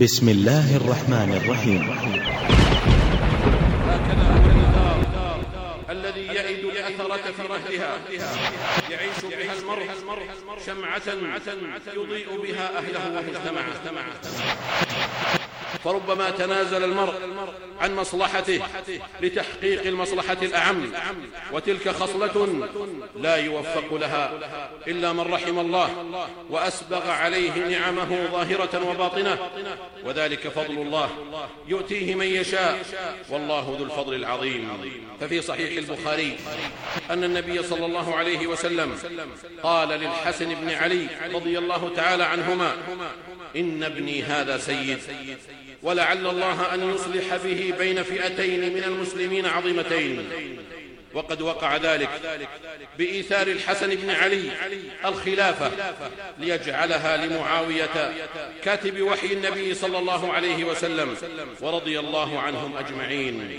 بسم الله الرحمن الرحيم. الذي يئد الأثرة في مهدها يعيش بها المرء شمعة يضيء بها أهله ومجتمعه. فربما تنازل المرء عن مصلحته لتحقيق المصلحة الأعم. وتلك خصلة لا يوفق لها إلا من رحم الله وأسبغ عليه نعمه ظاهرة وباطنة. وذلك فضل الله. يؤتيه من يشاء. والله ذو الفضل العظيم. ففي صحيح البخاري أن النبي صلى الله عليه وسلم قال للحسن بن علي رضي الله تعالى عنهما إن ابني هذا سيد. ولعل الله أن يصلح به بين فئتين من المسلمين عظيمتين. وقد وقع ذلك بإيثار الحسن بن علي الخلافة ليجعلها لمعاوية كاتب وحي النبي صلى الله عليه وسلم ورضي الله عنهم أجمعين.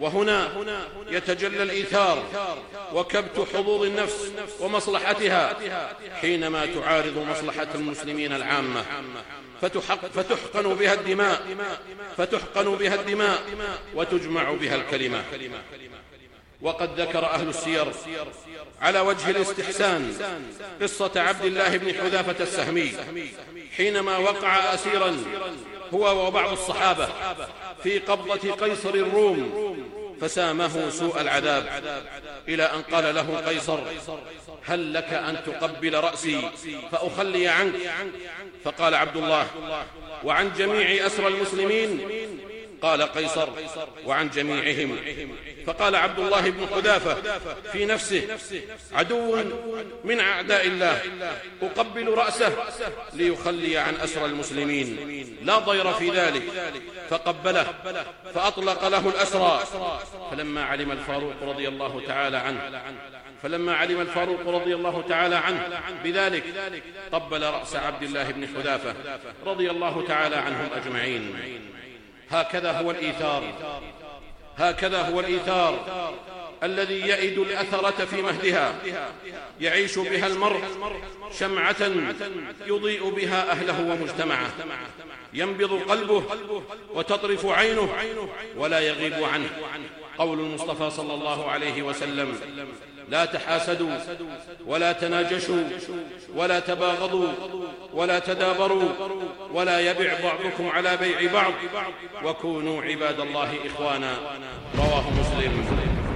وهنا يتجلى الإيثار وكبت حظوظ النفس ومصلحتها حينما تعارض مصلحة المسلمين العامة. فتحق فتحقن بها الدماء فتحقن بها الدماء وتجمع بها الكلمة. وقد ذكر أهل السير على وجه الاستحسان قصة عبد الله بن حذافة السهمي حينما وقع أسيرا هو وبعض الصحابة في قبضة قيصر الروم فسامه سوء العذاب إلى أن قال له قيصر هل لك أن تقبل رأسي فأخلي عنك؟ فقال عبد الله وعن جميع أسرى المسلمين قال قيصر وعن جميعهم. فقال عبد الله بن حذافة في نفسه عدو من أعداء الله أقبل رأسه ليخلي عن أسرى المسلمين. لا ضير في ذلك. فقبله فأطلق له الأسرى. فلما علم الفاروق رضي الله تعالى عنه فلما علم الفاروق رضي الله تعالى عنه بذلك قبل رأس عبد الله بن حذافة رضي الله تعالى عنهم أجمعين. هكذا هو الإيثار. هكذا هو الإيثار الذي يئد الأثرة في مهدها. يعيش بها المرء شمعة يضيء بها أهله ومجتمعه. ينبض قلبه وتطرف عينه ولا يغيب عنه. قول المصطفى صلى الله عليه وسلم لا تحاسدوا ولا تناجشوا ولا تباغضوا ولا تدابروا ولا يبع بعضكم على بيع بعض وكونوا عباد الله إخوانا. رواه مسلم.